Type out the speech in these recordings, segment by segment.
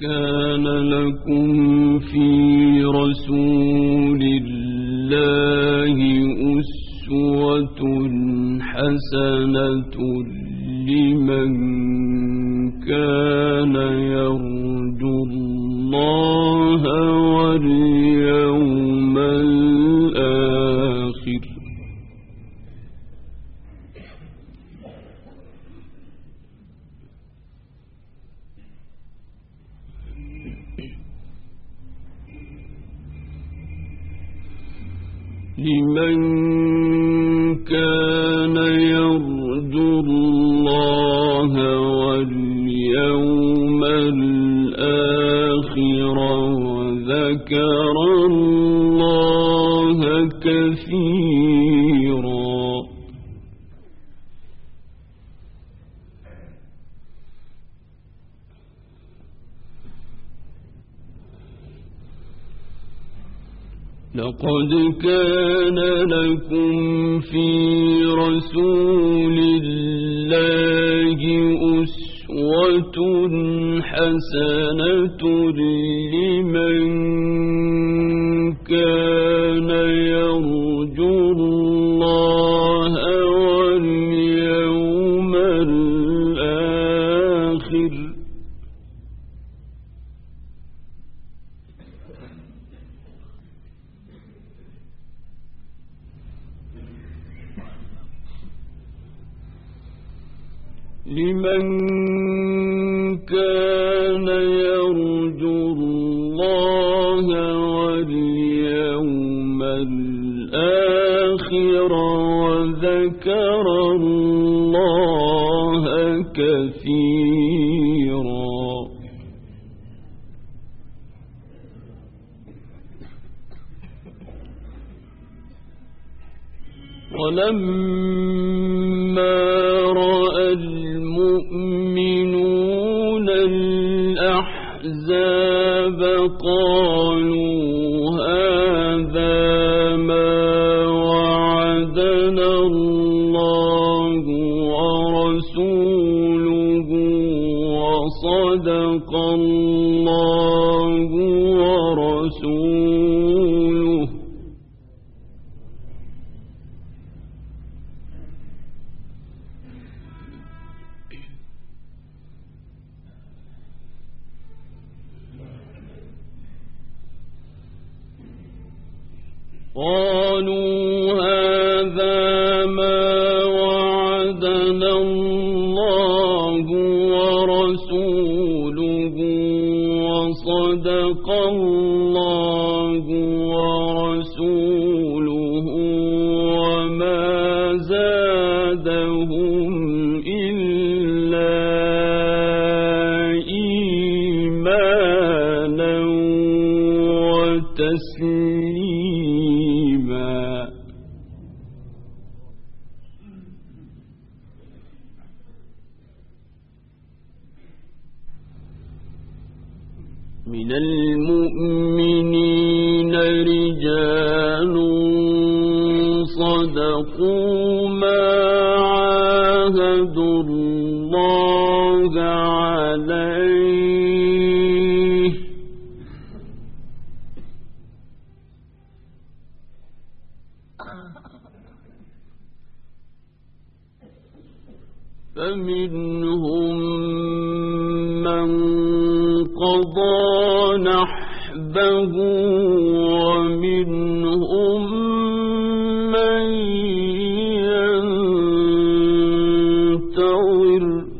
كان لكم في رسول الله أسوة حسنة لمن كان يرجو الله واليوم الآخر وذكر الله كثيرا لقد كان لكم في رسول الله أسوة حسنة لمن كان يرجو قالوا هذا ما وعدنا الله ورسوله وصدق الله وتسليما من المؤمنين رجال صدقوا. ينتظر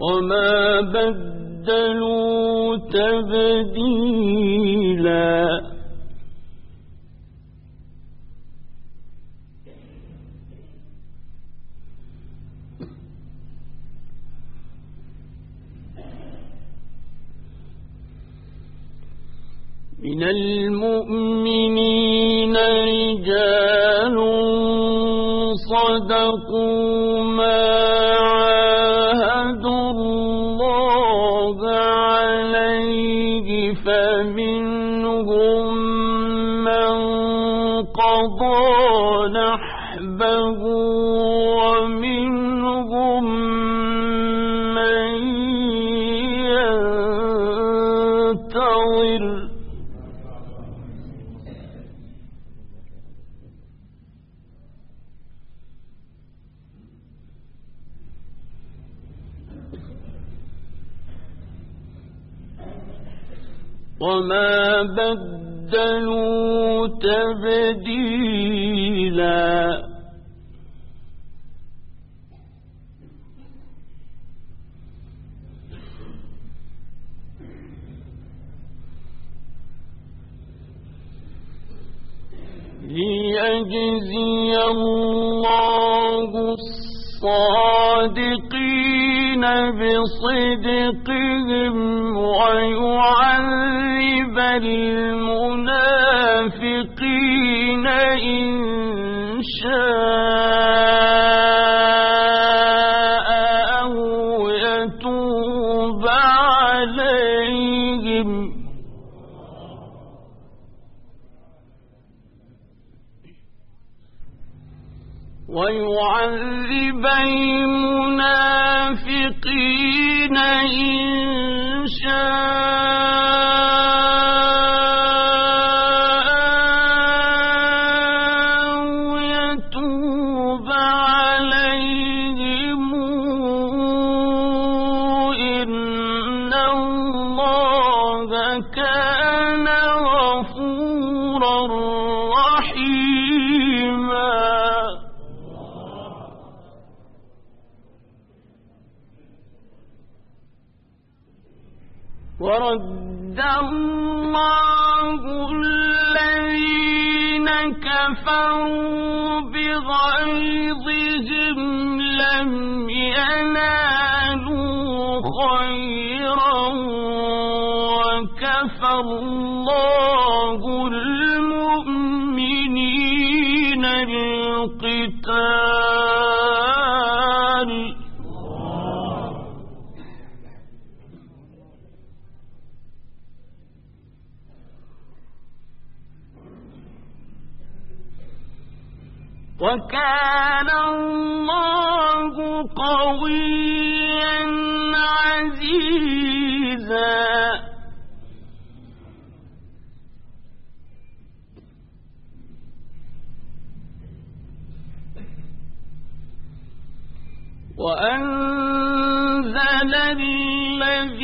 وما بدلوا تبديلا وما بدلوا تبديلا ويعذب المنافقين إن بغيظهم لم ينالوا خيرا وكفى وكان الله قويا عزيزا. وأنزل الذين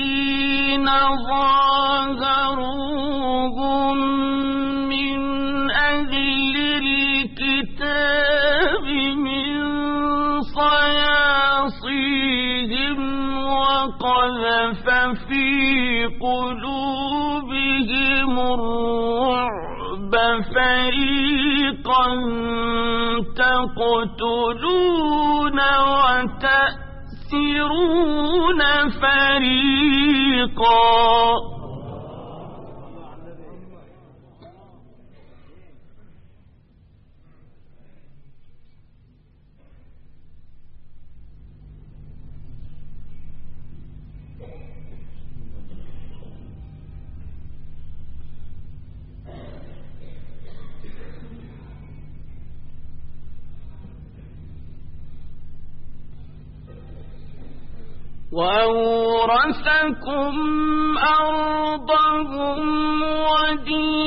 ظاهروهم قلوبهم الرعب فريقا تقتلون وتأسرون فريقا وأورثكم أرضهم وديارهم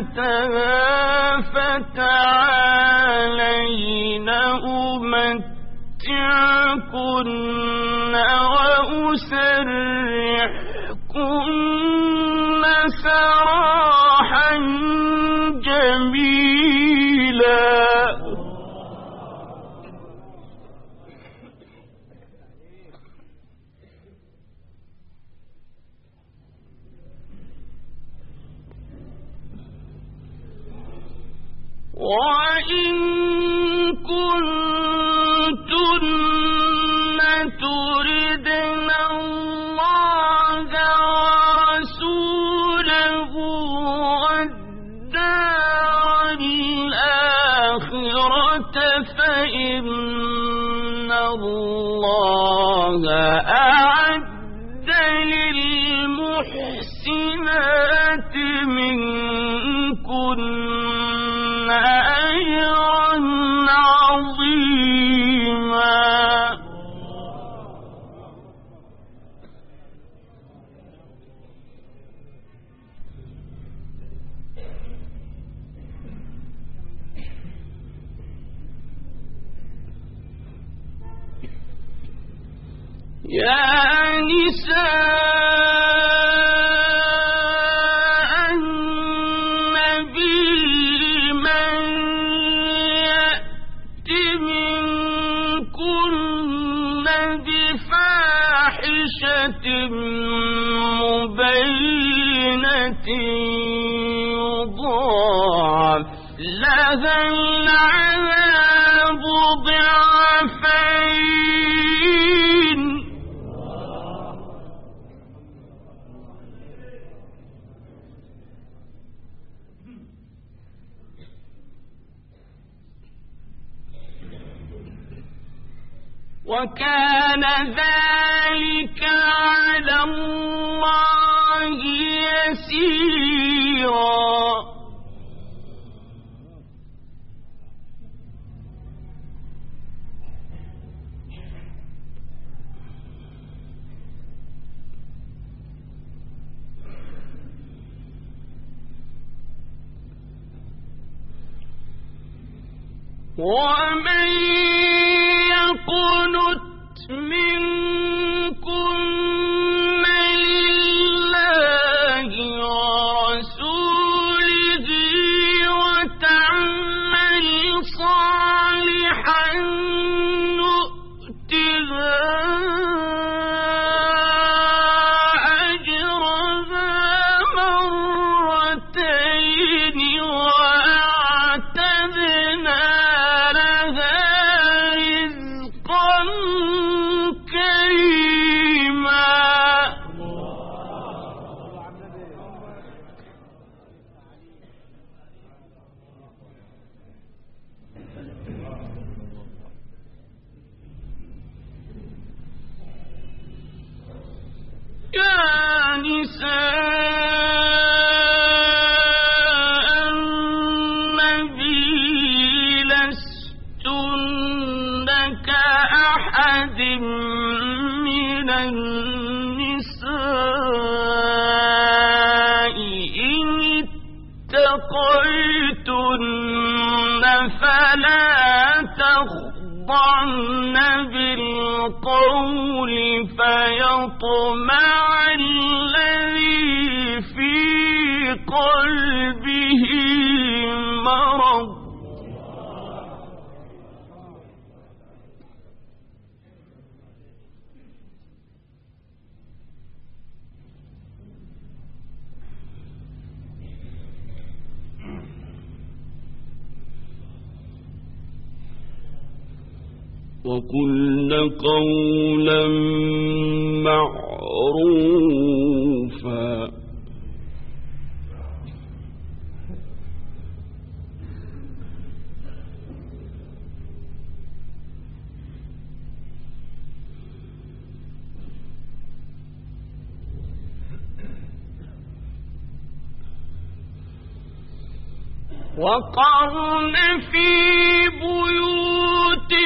وزينتها فتعالين أمتعكن وأسرحكن سراحا وكان ذلك على الله يسيرا. ومن القول فيطمع الذي وقلن قولا معروفا. وقرن في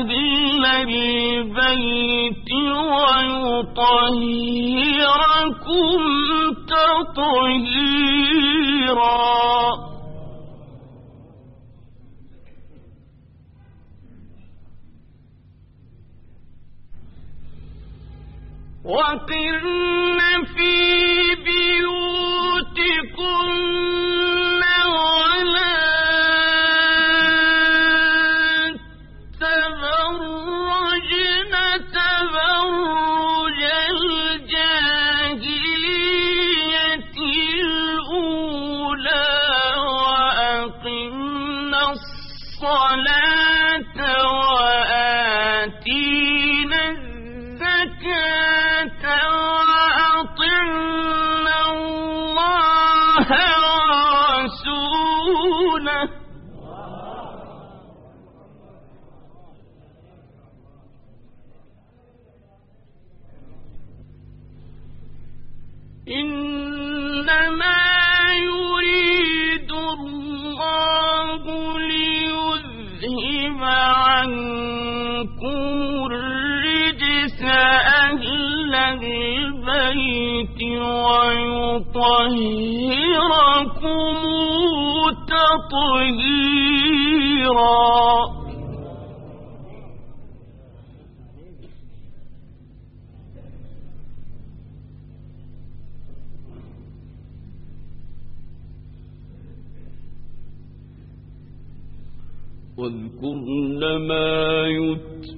تبرن يطهركم تطهيرا. وقرن في ويطهركم تطهيرا. واذكرن ما يتلى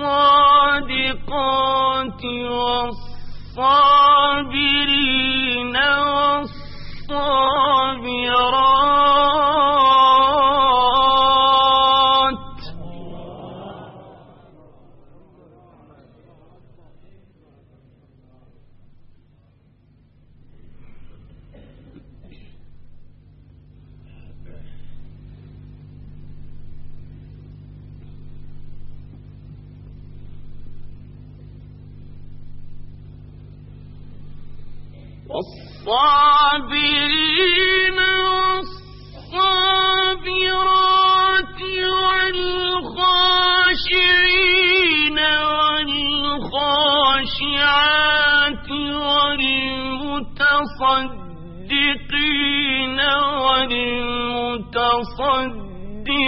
والصادقات والصادقات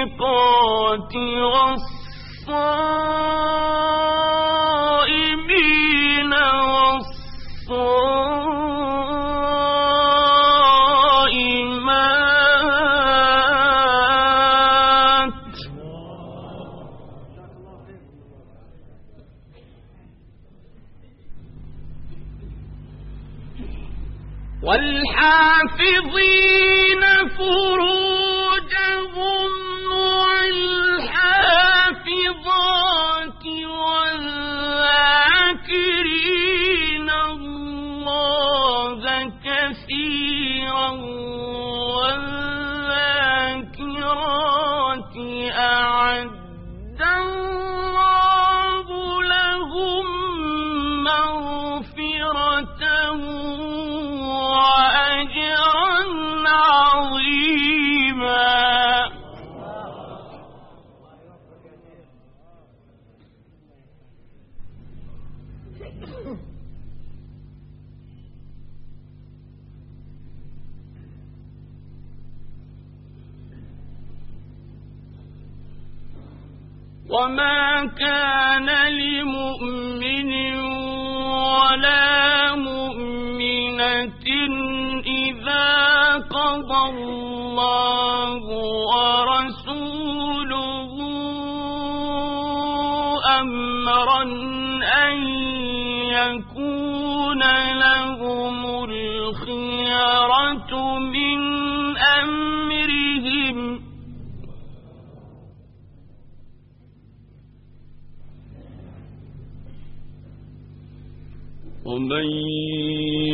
والمتصدقات والصائمين وما كان ومن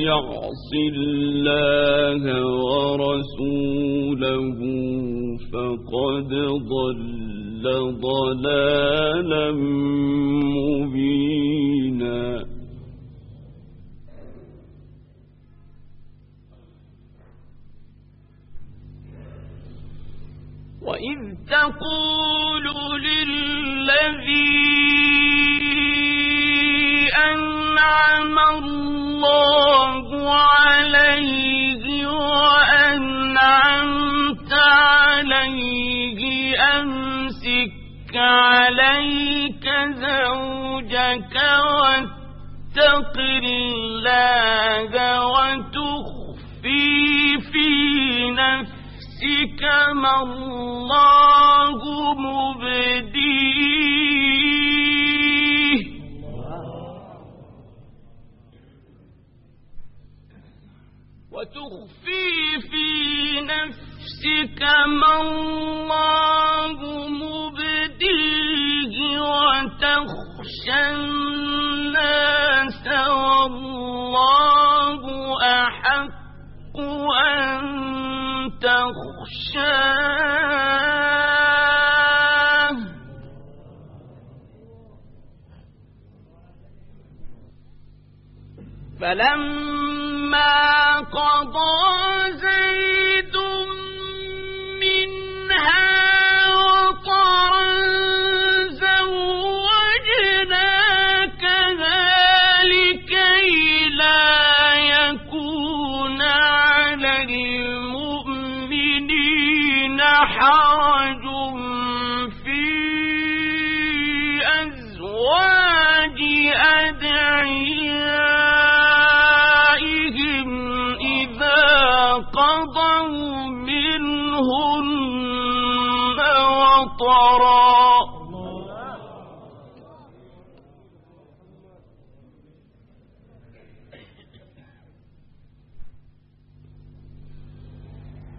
يعص الله ورسوله فقد ضل ضلالا مبينا. وإذ تقول للذي الله عليه وأنعمت عليه أمسك عليك زوجك واتق الله وتخفي في نفسك ما الله مبديه وتخفي في نفسك ما الله مبديه وتخشى الناس والله أحق أن تخشاه. فلما قضى زيد وطرا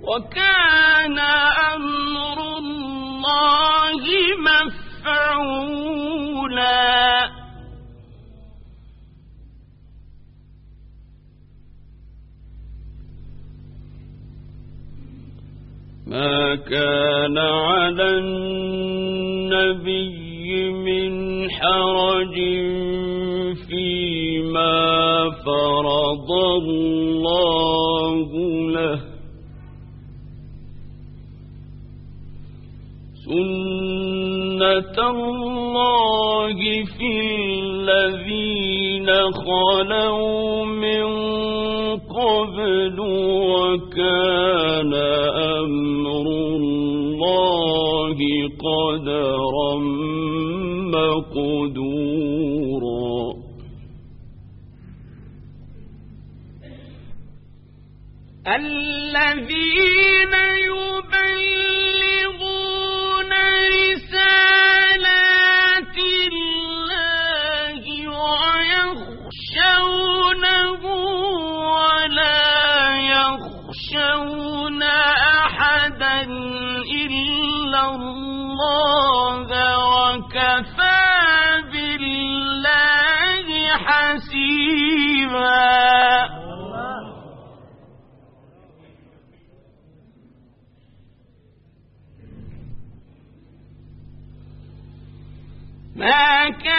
وكان أمر الله مفعولا. ما كان على النبي من حرج فيما فرض الله له. سنة الله في الذين خلوا من وكان أمر الله قدرا مقدورا. الذين يبلغون حسيبا ما كان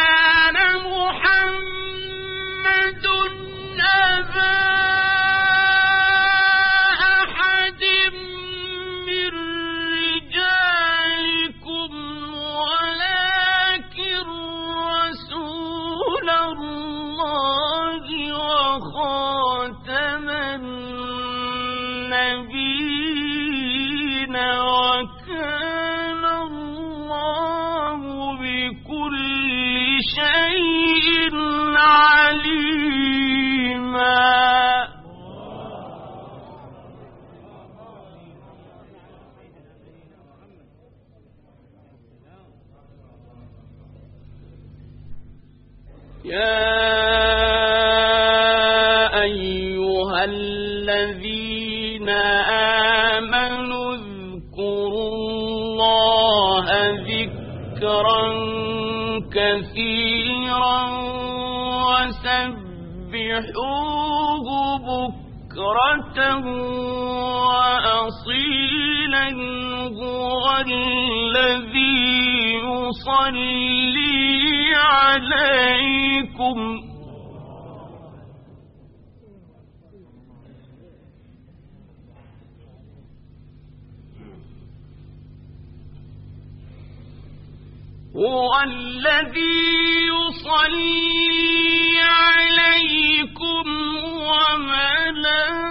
الذين آمنوا اذكروا الله ذكرا كثيرا وسبحوه بكرة وأصيلا هو الذي يصلي عليكم هو الذي يصلي عليكم وملائكته.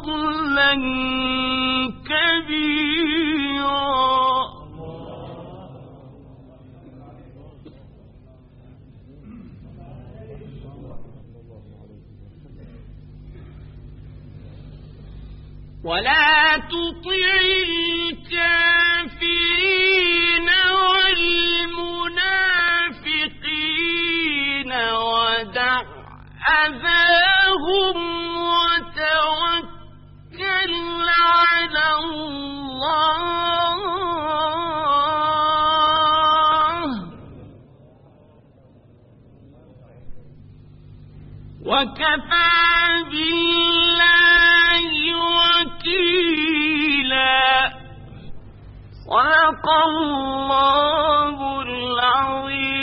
فضلا كبيرا ولا تطع الكافرين والمنافقين ودع أذاهم وتوكل على الله. وكفى بالله وكيلا. صدق الله العظيم.